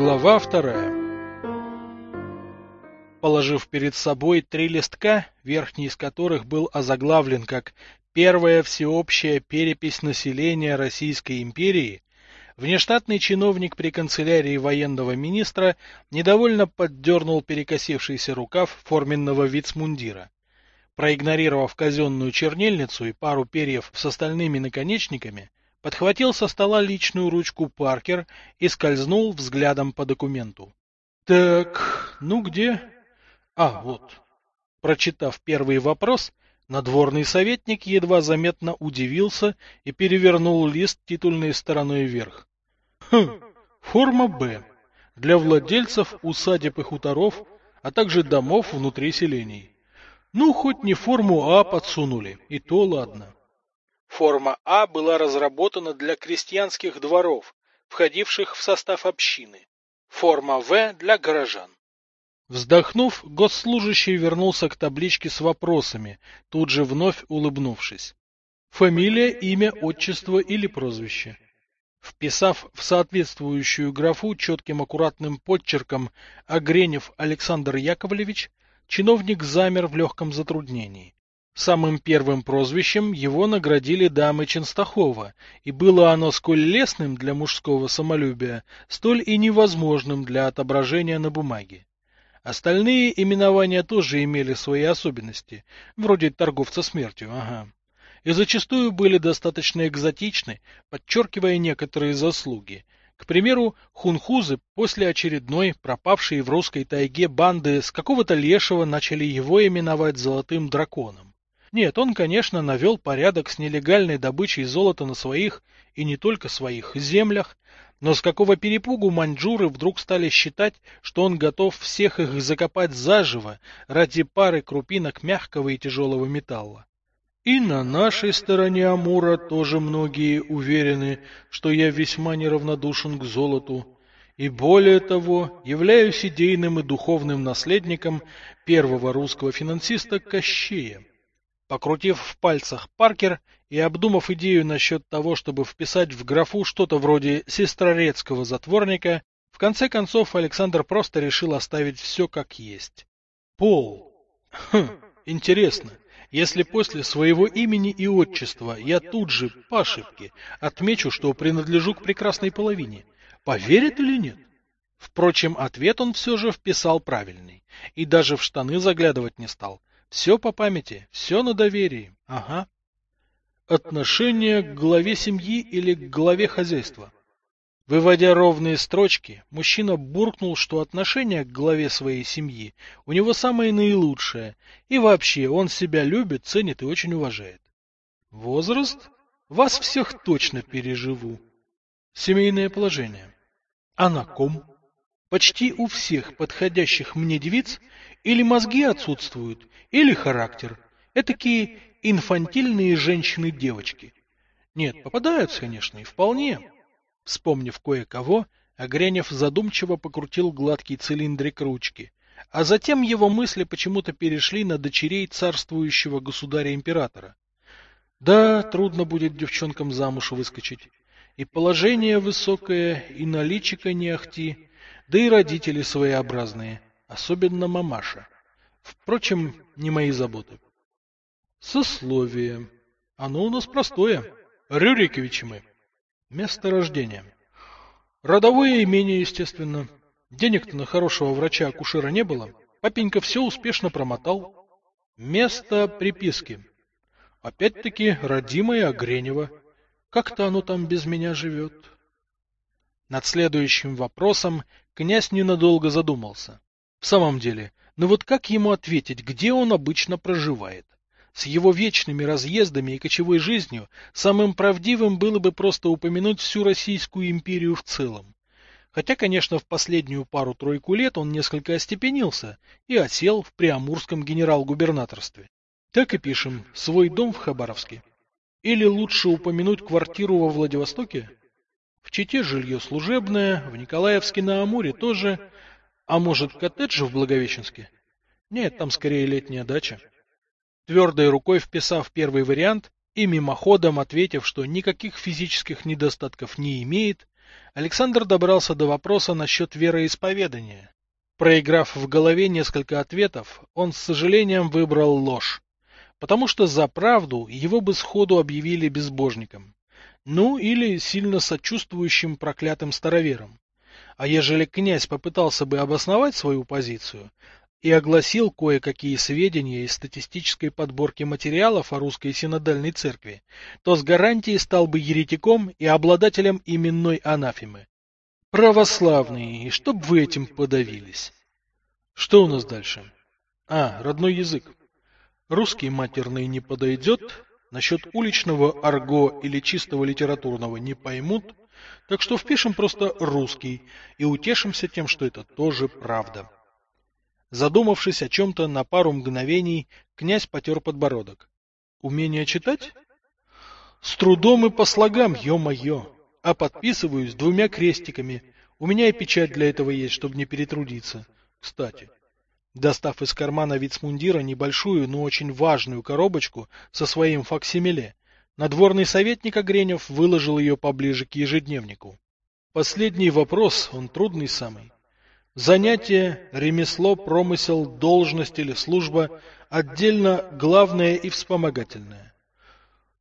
Глава вторая Положив перед собой три листка, верхний из которых был озаглавлен как «Первая всеобщая перепись населения Российской империи», внештатный чиновник при канцелярии военного министра недовольно поддернул перекосившийся рукав форменного вицмундира. Проигнорировав казенную чернильницу и пару перьев с остальными наконечниками, подхватил со стола личную ручку Паркер и скользнул взглядом по документу. Так, ну где? А, вот. Прочитав первый вопрос, надворный советник едва заметно удивился и перевернул лист титульной стороной вверх. Хм, форма Б. Для владельцев усадеб и хуторов, а также домов внутри селений. Ну, хоть не форму А подсунули, и то ладно. Форма А была разработана для крестьянских дворов, входивших в состав общины. Форма В для горожан. Вздохнув, госслужащий вернулся к табличке с вопросами, тут же вновь улыбнувшись. Фамилия, имя, отчество или прозвище. Вписав в соответствующую графу четким аккуратным подчерком Огренев Александр Яковлевич, чиновник замер в легком затруднении. Самым первым прозвищем его наградили дамы Ченстахова, и было оно сколь лестным для мужского самолюбия, столь и невозможным для отображения на бумаге. Остальные именования тоже имели свои особенности, вроде торговца смертью, ага. И зачастую были достаточно экзотичны, подчеркивая некоторые заслуги. К примеру, хунхузы после очередной пропавшей в русской тайге банды с какого-то лешего начали его именовать золотым драконом. Нет, он, конечно, навел порядок с нелегальной добычей золота на своих, и не только своих, землях, но с какого перепугу маньчжуры вдруг стали считать, что он готов всех их закопать заживо ради пары крупинок мягкого и тяжелого металла. И на нашей стороне Амура тоже многие уверены, что я весьма неравнодушен к золоту, и более того, являюсь идейным и духовным наследником первого русского финансиста Кощея. Покрутив в пальцах Паркер и обдумав идею насчет того, чтобы вписать в графу что-то вроде сестрорецкого затворника, в конце концов Александр просто решил оставить все как есть. Пол. Хм, интересно, если после своего имени и отчества я тут же, по ошибке, отмечу, что принадлежу к прекрасной половине, поверит или нет? Впрочем, ответ он все же вписал правильный, и даже в штаны заглядывать не стал, все по памяти, все на доверии. Ага. Отношение к главе семьи или к главе хозяйства. Выводя ровные строчки, мужчина буркнул, что отношение к главе своей семьи у него самое наилучшее, и вообще он себя любит, ценит и очень уважает. Возраст? Вас всех точно переживу. Семейное положение. А на ком? Почти у всех подходящих мне девиц или мозги отсутствуют, или характер. Этакие инфантильные женщины-девочки. Нет, попадаются, конечно, и вполне. Вспомнив кое-кого, Огренев задумчиво покрутил гладкий цилиндрик ручки, а затем его мысли почему-то перешли на дочерей царствующего государя-императора. Да, трудно будет девчонкам замуж выскочить. И положение высокое, и наличика не ахти, да и родители своеобразные, особенно мамаша. Впрочем, не мои заботы. Сословие. Оно у нас простое. Рюриковичи мы. Место рождения. Родовое имение, естественно. Денег-то на хорошего врача-акушера не было. Папенька все успешно промотал. Место приписки. Опять-таки, родимое Огренево. Как-то оно там без меня живет. Над следующим вопросом князь ненадолго задумался. В самом деле, но вот как ему ответить, где он обычно проживает? С его вечными разъездами и кочевой жизнью самым правдивым было бы просто упомянуть всю Российскую империю в целом. Хотя, конечно, в последнюю пару-тройку лет он несколько остепенился и осел в Приамурском генерал-губернаторстве. Так и пишем, свой дом в Хабаровске. Или лучше упомянуть квартиру во Владивостоке? В Чите жилье служебное, в Николаевске на Амуре тоже, а может, коттедж в Благовещенске? Нет, там скорее летняя дача. Твердой рукой вписав первый вариант и мимоходом ответив, что никаких физических недостатков не имеет, Александр добрался до вопроса насчет вероисповедания. Проиграв в голове несколько ответов, он с сожалением выбрал ложь, потому что за правду его бы сходу объявили безбожником. Ну, или сильно сочувствующим проклятым старовером. А ежели князь попытался бы обосновать свою позицию и огласил кое-какие сведения из статистической подборки материалов о русской синодальной церкви, то с гарантией стал бы еретиком и обладателем именной анафемы. Православные, и чтоб вы этим подавились. Что у нас дальше? А, родной язык. Русский матерный не подойдет, насчет уличного арго или чистого литературного не поймут, так что впишем просто русский и утешимся тем, что это тоже правда. Задумавшись о чем-то на пару мгновений, князь потер подбородок. Умение читать? С трудом и по слогам, ё-моё. А подписываюсь двумя крестиками. У меня и печать для этого есть, чтобы не перетрудиться. Кстати, достав из кармана вицмундира небольшую, но очень важную коробочку со своим факсимиле, надворный советник Огренев выложил ее поближе к ежедневнику. Последний вопрос, он трудный самый. Занятие, ремесло, промысел, должность или служба отдельно главное и вспомогательное.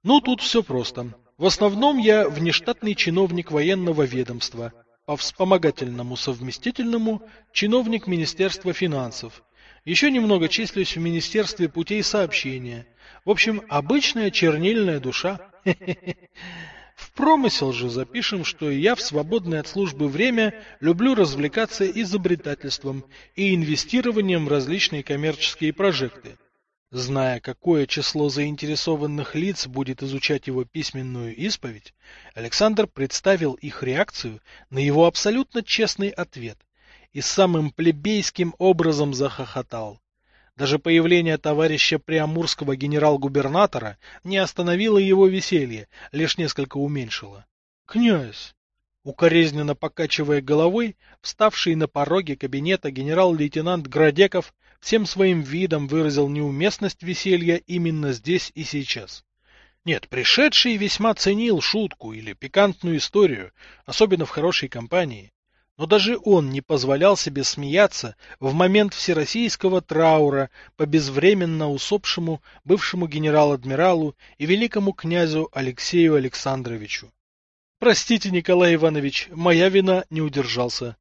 Ну, тут все просто. В основном я внештатный чиновник военного ведомства, по вспомогательному совместительному чиновник Министерства финансов. Еще немного числюсь в Министерстве путей сообщения. В общем, обычная чернильная душа. В промысел же запишем, что я в свободное от службы время люблю развлекаться изобретательством и инвестированием в различные коммерческие прожекты. Зная, какое число заинтересованных лиц будет изучать его письменную исповедь, Александр представил их реакцию на его абсолютно честный ответ и самым плебейским образом захохотал. Даже появление товарища Приамурского генерал-губернатора не остановило его веселье, лишь несколько уменьшило. «Князь!» Укоризненно покачивая головой, вставший на пороге кабинета генерал-лейтенант Градеков всем своим видом выразил неуместность веселья именно здесь и сейчас. Нет, пришедший весьма ценил шутку или пикантную историю, особенно в хорошей компании. Но даже он не позволял себе смеяться в момент всероссийского траура по безвременно усопшему бывшему генерал-адмиралу и великому князю Алексею Александровичу. Простите, Николай Иванович, моя вина не удержался.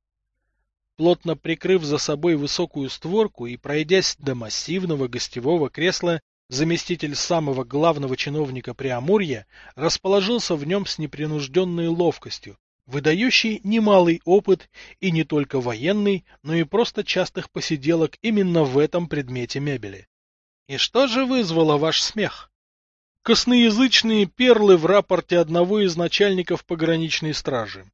Плотно прикрыв за собой высокую створку и пройдясь до массивного гостевого кресла, заместитель самого главного чиновника Преамурья расположился в нем с непринужденной ловкостью, выдающий немалый опыт и не только военный, но и просто частых посиделок именно в этом предмете мебели. И что же вызвало ваш смех? Косноязычные перлы в рапорте одного из начальников пограничной стражи.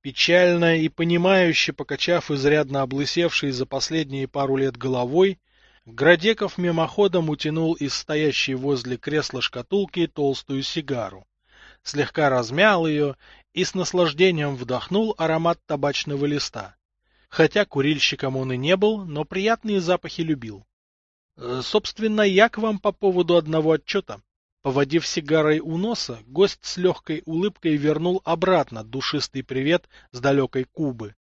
Печально и понимающе покачав изрядно облысевшей за последние пару лет головой, Градеков мимоходом утянул из стоящей возле кресла шкатулки толстую сигару, слегка размял ее и с наслаждением вдохнул аромат табачного листа. Хотя курильщиком он и не был, но приятные запахи любил. Э, собственно, я к вам по поводу одного отчета. Поводив сигарой у носа, гость с легкой улыбкой вернул обратно душистый привет с далекой Кубы.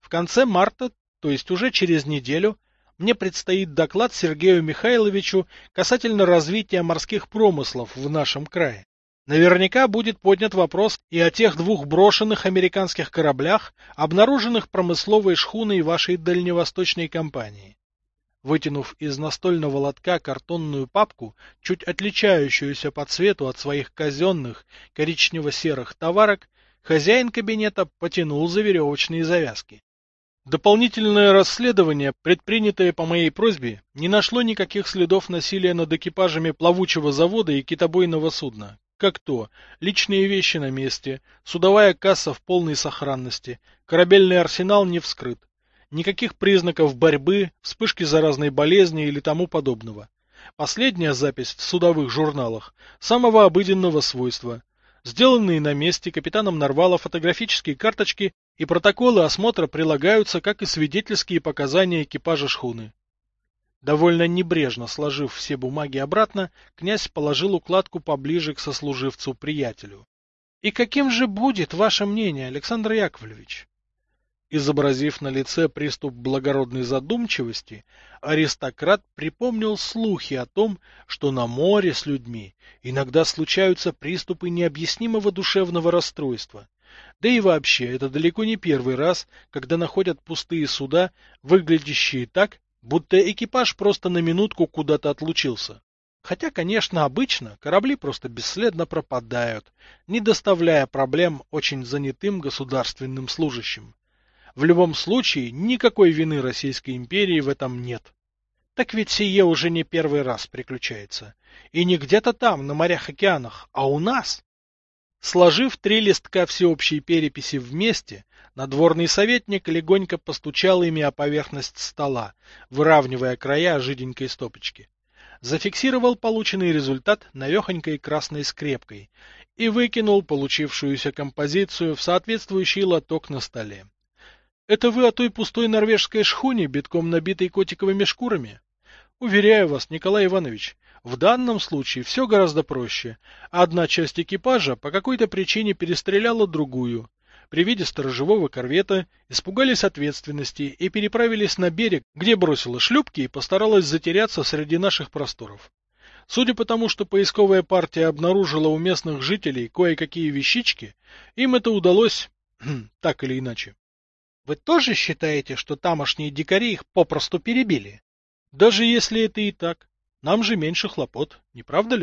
В конце марта, то есть уже через неделю, мне предстоит доклад Сергею Михайловичу касательно развития морских промыслов в нашем крае. Наверняка будет поднят вопрос и о тех двух брошенных американских кораблях, обнаруженных промысловой шхуной вашей дальневосточной компании. Вытянув из настольного лотка картонную папку, чуть отличающуюся по цвету от своих казенных коричнево-серых товарок, хозяин кабинета потянул за веревочные завязки. Дополнительное расследование, предпринятое по моей просьбе, не нашло никаких следов насилия над экипажами плавучего завода и китобойного судна, как то личные вещи на месте, судовая касса в полной сохранности, корабельный арсенал не вскрыт, никаких признаков борьбы, вспышки заразной болезни или тому подобного. Последняя запись в судовых журналах самого обыденного свойства. Сделанные на месте капитаном Нарвала фотографические карточки и протоколы осмотра прилагаются, как и свидетельские показания экипажа шхуны. Довольно небрежно сложив все бумаги обратно, князь положил укладку поближе к сослуживцу-приятелю. И каким же будет ваше мнение, Александр Яковлевич? Изобразив на лице приступ благородной задумчивости, аристократ припомнил слухи о том, что на море с людьми иногда случаются приступы необъяснимого душевного расстройства. Да и вообще, это далеко не первый раз, когда находят пустые суда, выглядящие так, будто экипаж просто на минутку куда-то отлучился. Хотя, конечно, обычно корабли просто бесследно пропадают, не доставляя проблем очень занятым государственным служащим. В любом случае, никакой вины Российской империи в этом нет. Так ведь сие уже не первый раз приключается. И не где-то там, на морях-океанах, а у нас. Сложив три листка всеобщей переписи вместе, надворный советник легонько постучал ими о поверхность стола, выравнивая края жиденькой стопочки. Зафиксировал полученный результат навехонькой красной скрепкой и выкинул получившуюся композицию в соответствующий лоток на столе. Это вы о той пустой норвежской шхуне, битком набитой котиковыми шкурами? Уверяю вас, Николай Иванович, в данном случае все гораздо проще. Одна часть экипажа по какой-то причине перестреляла другую. При виде сторожевого корвета испугались ответственности и переправились на берег, где бросила шлюпки и постаралась затеряться среди наших просторов. Судя по тому, что поисковая партия обнаружила у местных жителей кое-какие вещички, им это удалось так или иначе. Вы тоже считаете, что тамошние дикари их попросту перебили? Даже если это и так, нам же меньше хлопот, не правда ли?